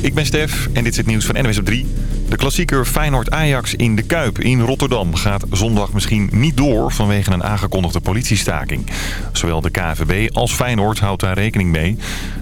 Ik ben Stef en dit is het nieuws van NWS op 3. De klassieker Feyenoord-Ajax in de Kuip in Rotterdam gaat zondag misschien niet door vanwege een aangekondigde politiestaking. Zowel de KVB als Feyenoord houdt daar rekening mee.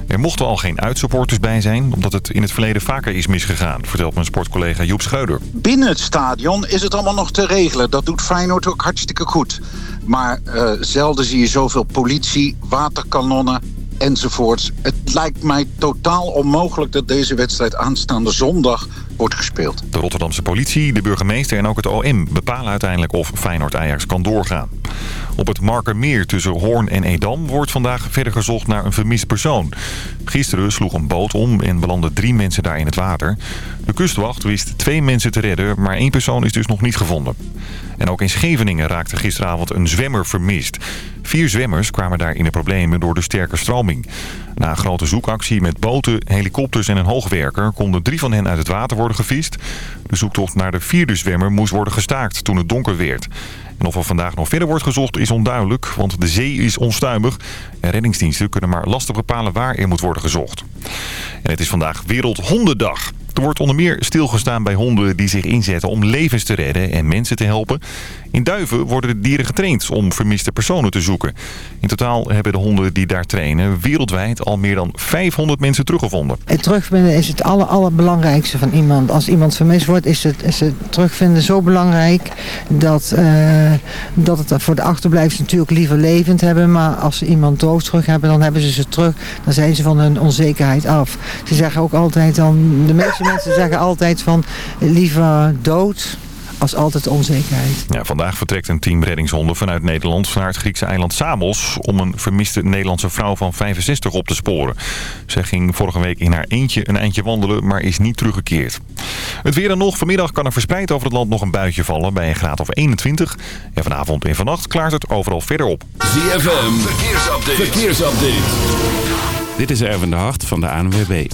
Er mochten al geen uitsupporters bij zijn, omdat het in het verleden vaker is misgegaan, vertelt mijn sportcollega Joep Scheuder. Binnen het stadion is het allemaal nog te regelen. Dat doet Feyenoord ook hartstikke goed. Maar uh, zelden zie je zoveel politie, waterkanonnen, enzovoorts. Het lijkt mij totaal onmogelijk dat deze wedstrijd aanstaande zondag wordt gespeeld. De Rotterdamse politie, de burgemeester en ook het OM bepalen uiteindelijk of Feyenoord-Ajax kan doorgaan. Op het Markermeer tussen Hoorn en Edam wordt vandaag verder gezocht naar een vermist persoon. Gisteren sloeg een boot om en belanden drie mensen daar in het water. De kustwacht wist twee mensen te redden, maar één persoon is dus nog niet gevonden. En ook in Scheveningen raakte gisteravond een zwemmer vermist. Vier zwemmers kwamen daar in de problemen door de sterke stroming. Na een grote zoekactie met boten, helikopters en een hoogwerker... konden drie van hen uit het water worden gevist. De zoektocht naar de vierde zwemmer moest worden gestaakt toen het donker werd. En of er vandaag nog verder wordt gezocht is onduidelijk, want de zee is onstuimig. En reddingsdiensten kunnen maar lastig bepalen waar er moet worden gezocht. En het is vandaag Wereldhondendag. Er wordt onder meer stilgestaan bij honden die zich inzetten om levens te redden en mensen te helpen. In Duiven worden de dieren getraind om vermiste personen te zoeken. In totaal hebben de honden die daar trainen wereldwijd al meer dan 500 mensen teruggevonden. Het terugvinden is het aller, allerbelangrijkste van iemand. Als iemand vermist wordt is het, is het terugvinden zo belangrijk dat, uh, dat het voor de achterblijvers natuurlijk liever levend hebben. Maar als ze iemand dood terug hebben, dan hebben ze ze terug. Dan zijn ze van hun onzekerheid af. Ze zeggen ook altijd dan, de meeste mensen zeggen altijd van liever dood als altijd onzekerheid. Ja, vandaag vertrekt een team reddingshonden vanuit Nederland naar het Griekse eiland Samos... om een vermiste Nederlandse vrouw van 65 op te sporen. Zij ging vorige week in haar eentje een eindje wandelen, maar is niet teruggekeerd. Het weer dan nog. Vanmiddag kan er verspreid over het land nog een buitje vallen bij een graad of 21. En vanavond en vannacht klaart het overal verder op. ZFM, verkeersupdate. verkeersupdate. Dit is Erwin de Hart van de ANWB.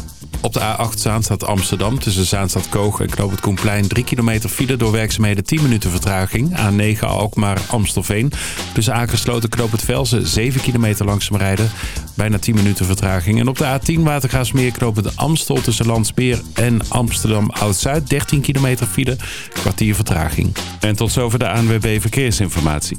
Op de A8 Zaanstad Amsterdam tussen Zaanstad Koog en Knoop het Koenplein 3 kilometer file door werkzaamheden 10 minuten vertraging. A9 Alkmaar Amstelveen tussen aangesloten Knoop het Velsen 7 kilometer langzaam rijden. Bijna 10 minuten vertraging. En op de A10 Watergraafsmeer Knoop het Amstel tussen Landspeer en Amsterdam Oud-Zuid 13 kilometer file, kwartier vertraging. En tot zover de ANWB Verkeersinformatie.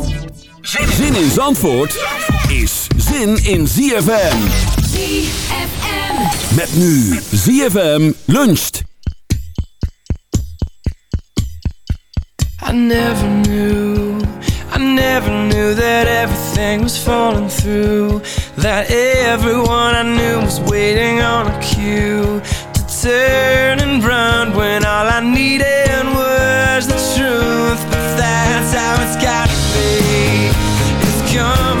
Zin in Zandvoort is zin in ZFM. ZFM. Met nu ZFM luncht. I never knew, I never knew that everything was falling through. That everyone I knew was waiting on a cue to turn and run when all I needed was come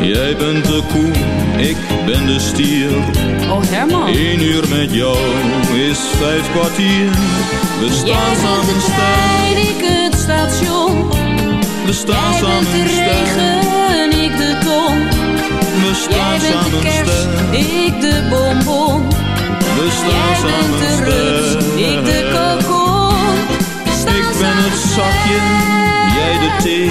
Jij bent de koe, ik ben de stier. Oh Herman. Eén uur met jou is vijf kwartier. We Jij staan bent samen de sterk. ik het station. We staan Jij bent samen de sterk. regen, ik de ton. We Jij staan bent de kerst, ik de bonbon. We Jij staan bent samen de rust, ik de kokon. Staan Ik ben het zakje, jij de thee.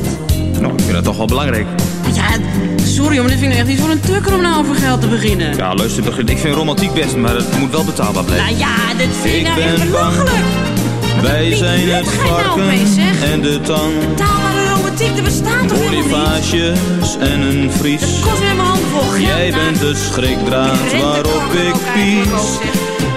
Nou, ik vind het toch wel belangrijk. Ja, sorry, maar dit vind ik echt niet voor een tukker om nou over geld te beginnen. Ja, luister, begin- ik vind romantiek best, maar het moet wel betaalbaar blijven. Nou ja, dit vind ik nou echt belachelijk. Wij zijn het nou varken en de tang. Betaalbare romantiek, er bestaat toch helemaal niet? En een vries. Kost weer mijn hand vol. Jij nou. bent de schrikdraad waarop ik pies.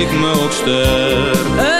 Leek me ook sterk.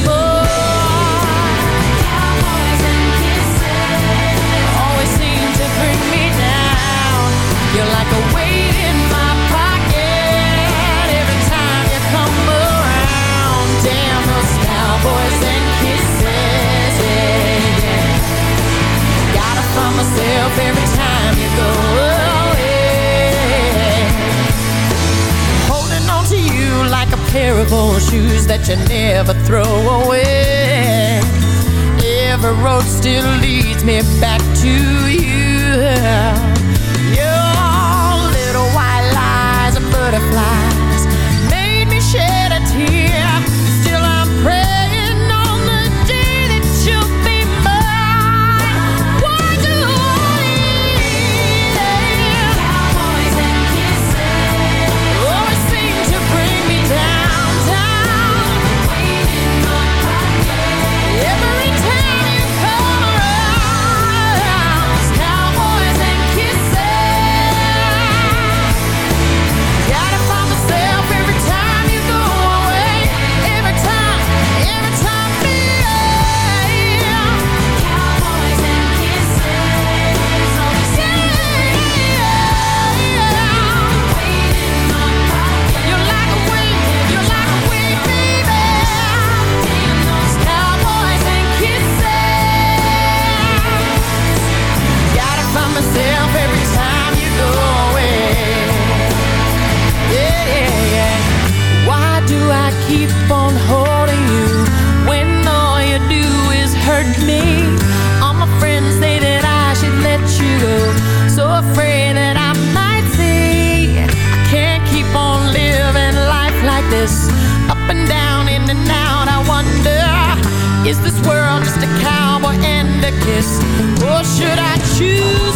Find every time you go away. Holding on to you like a pair of old shoes that you never throw away. Every road still leads me back to you Your little white lies are butterflies keep on holding you when all you do is hurt me. All my friends say that I should let you go, so afraid that I might see. I can't keep on living life like this, up and down, in and out. I wonder, is this world just a cowboy and a kiss, or should I choose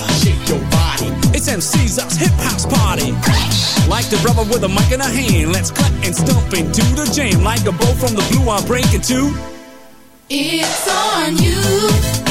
It's MC's us hip house party. Like the brother with a mic in a hand. Let's cut and stomp into the jam. Like a bow from the blue, I'm breaking two. It's on you.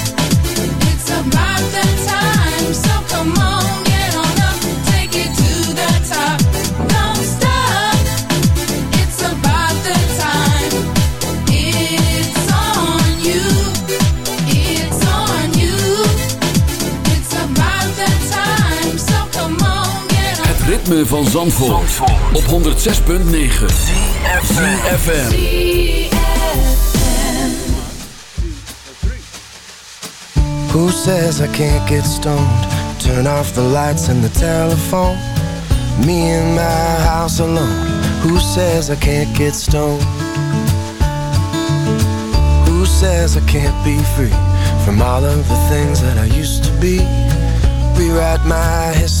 Ritme van Zandvoort, op 106.9 FM. Who says I can't get stoned? Turn off the lights and the telephone. Me in my house alone. Who says I can't get stoned? Who says I can't be free from all of the things that I used to be? Rewrite my history.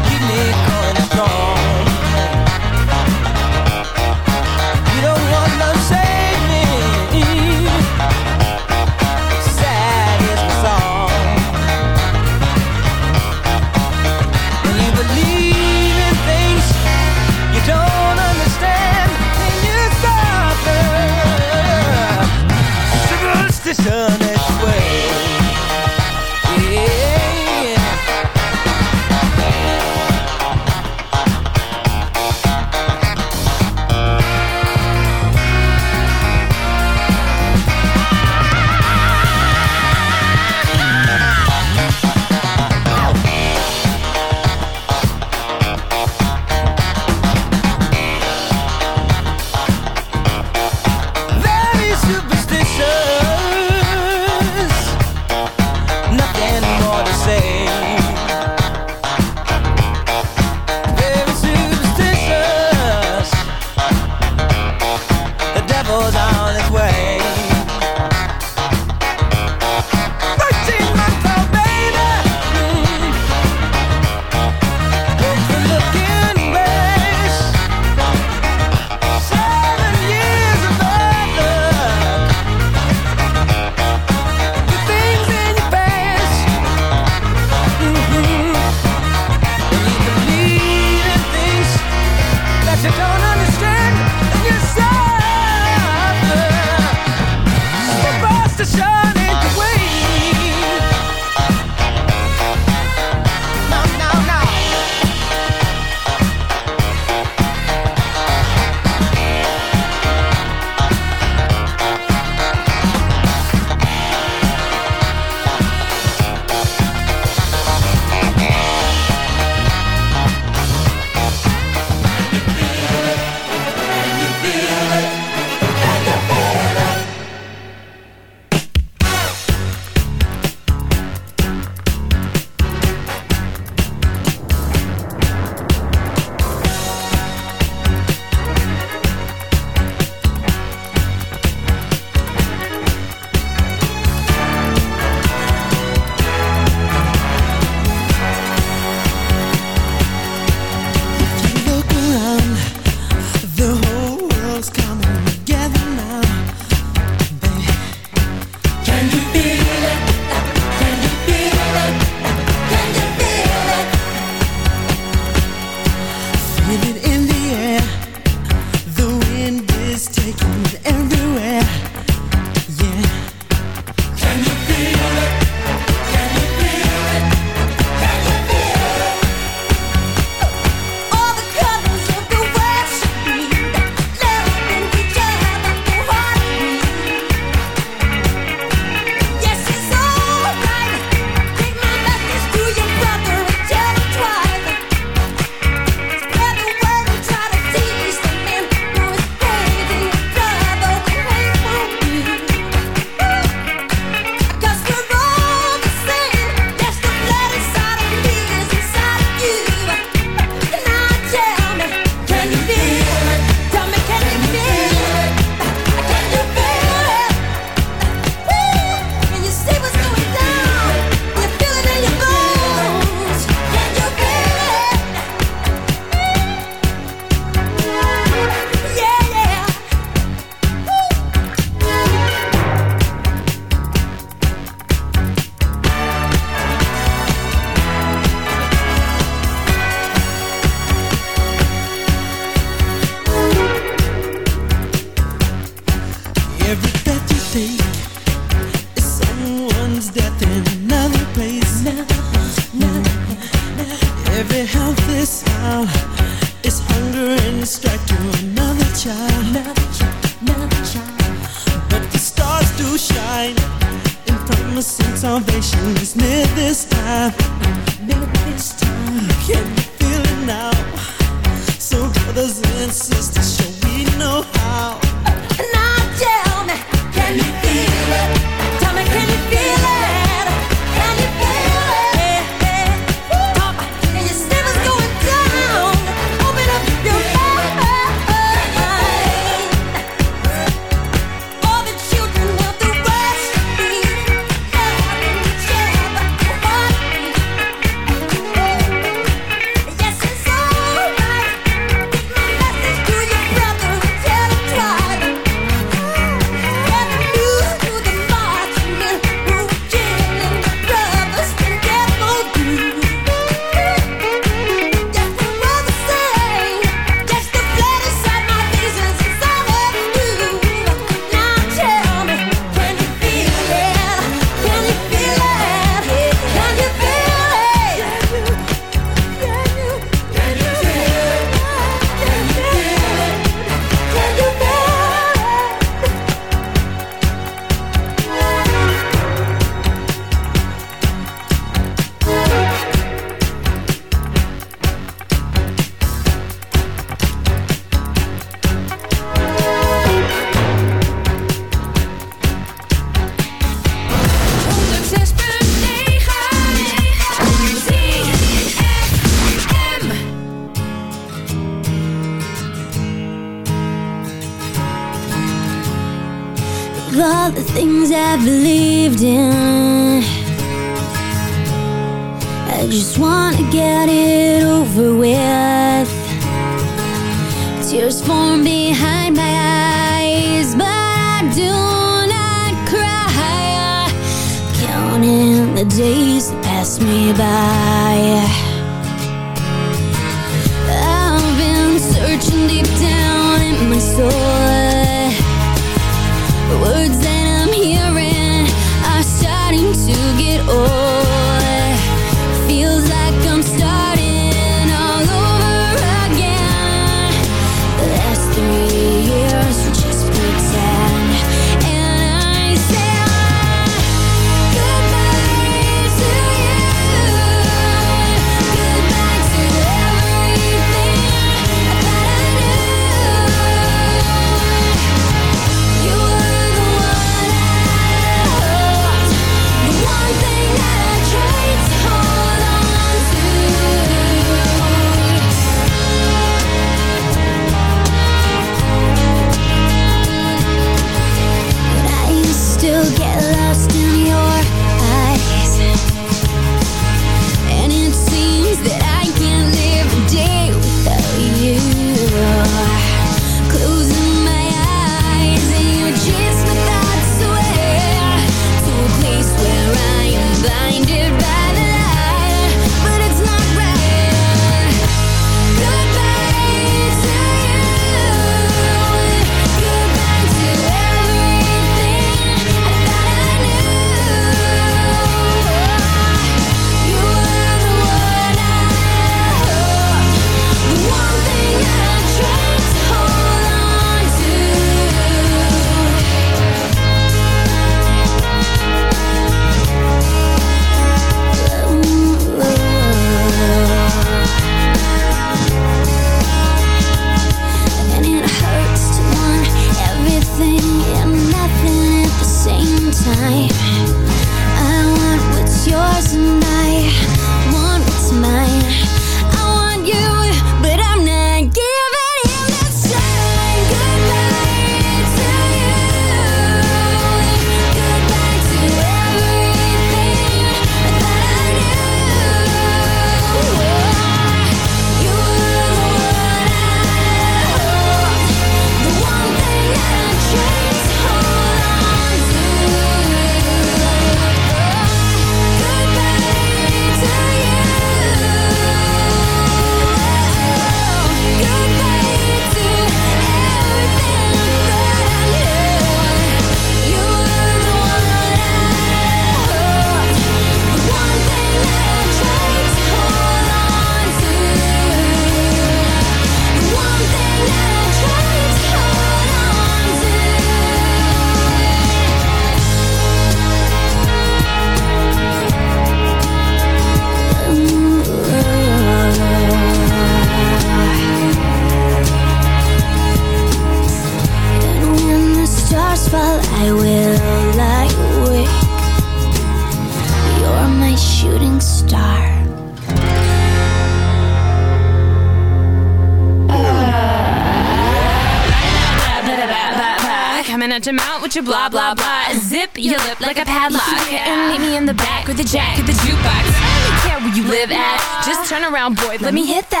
Blah blah blah. Zip your lip like a padlock, and meet me in the back with the jack of the jukebox. I don't care where you live at. Just turn around, boy. Let me hit that.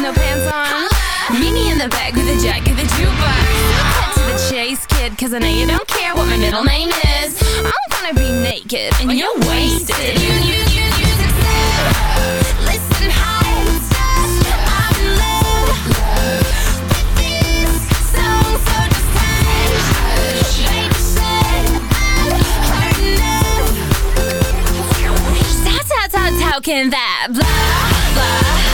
No pants on? Meet me in the back with a jack of the jukebox. Cut to the chase, kid Cause I know you don't care what my middle name is. I'm gonna be naked and you're wasted. You, you, you, you Listen, hi, I'm in love with this song, so just hush Baby said I've heard enough How, how, how, how can that blah, blah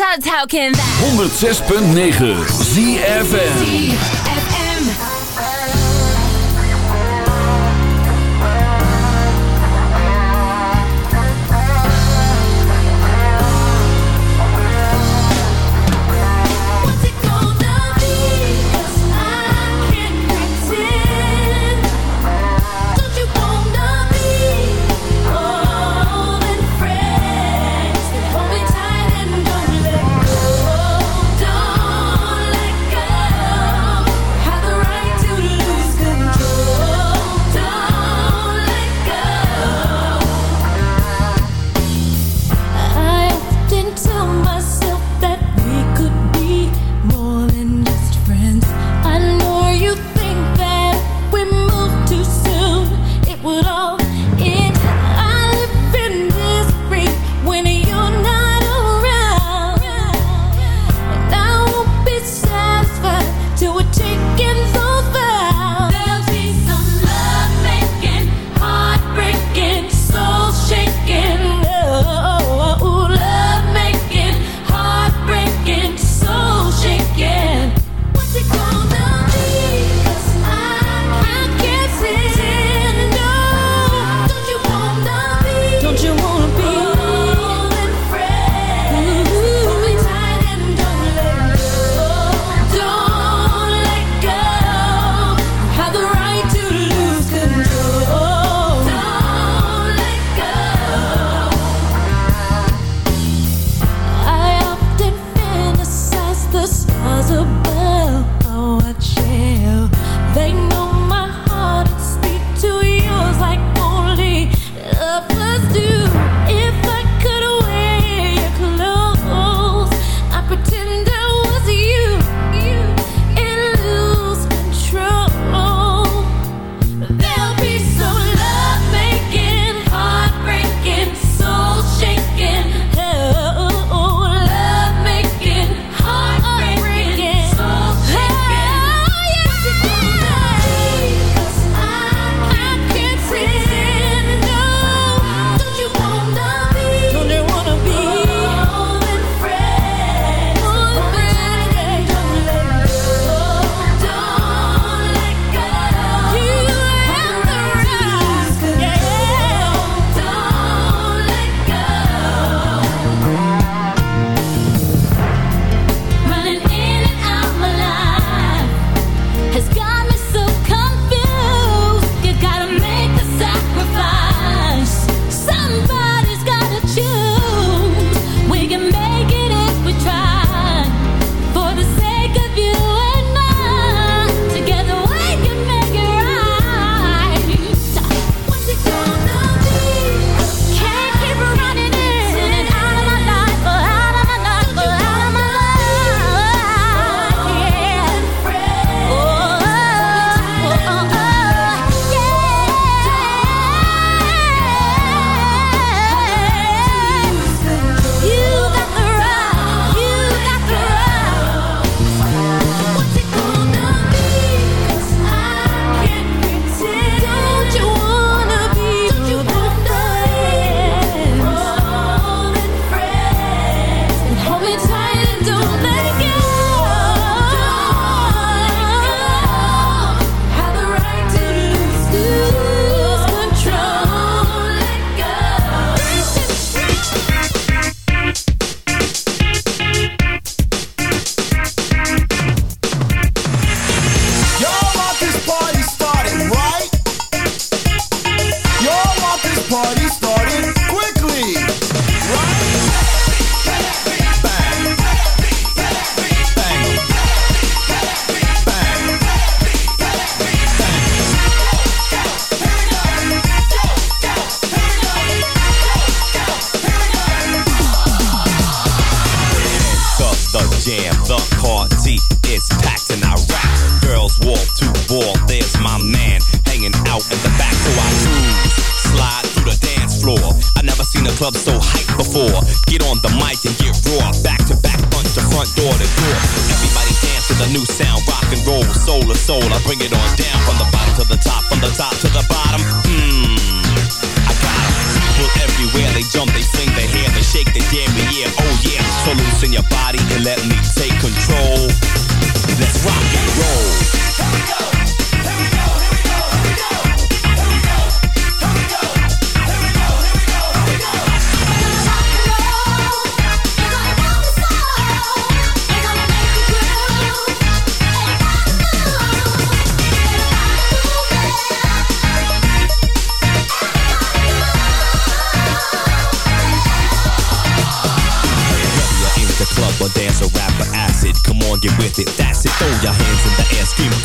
106.9 ZFM.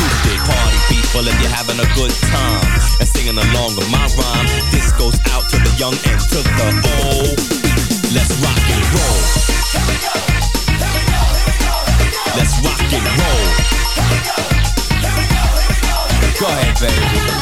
stupid. Party people if you're having a good time and singing along with my rhyme. This goes out to the young and to the old. Let's rock and roll. Here we go. Here we go. Here we go. Let's rock and roll. Here we go. Here we go. go ahead, baby.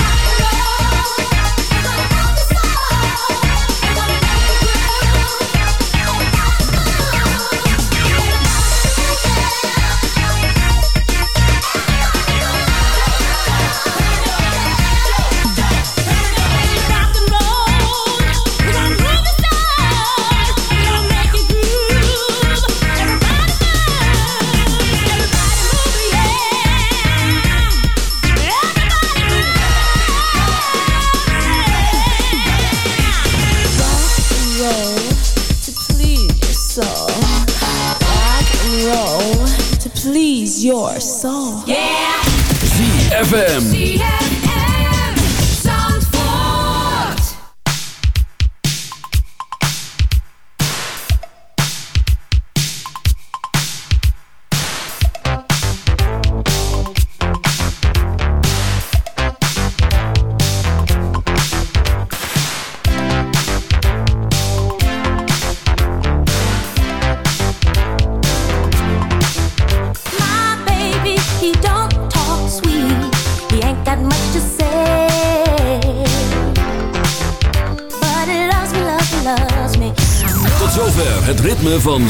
ZFM.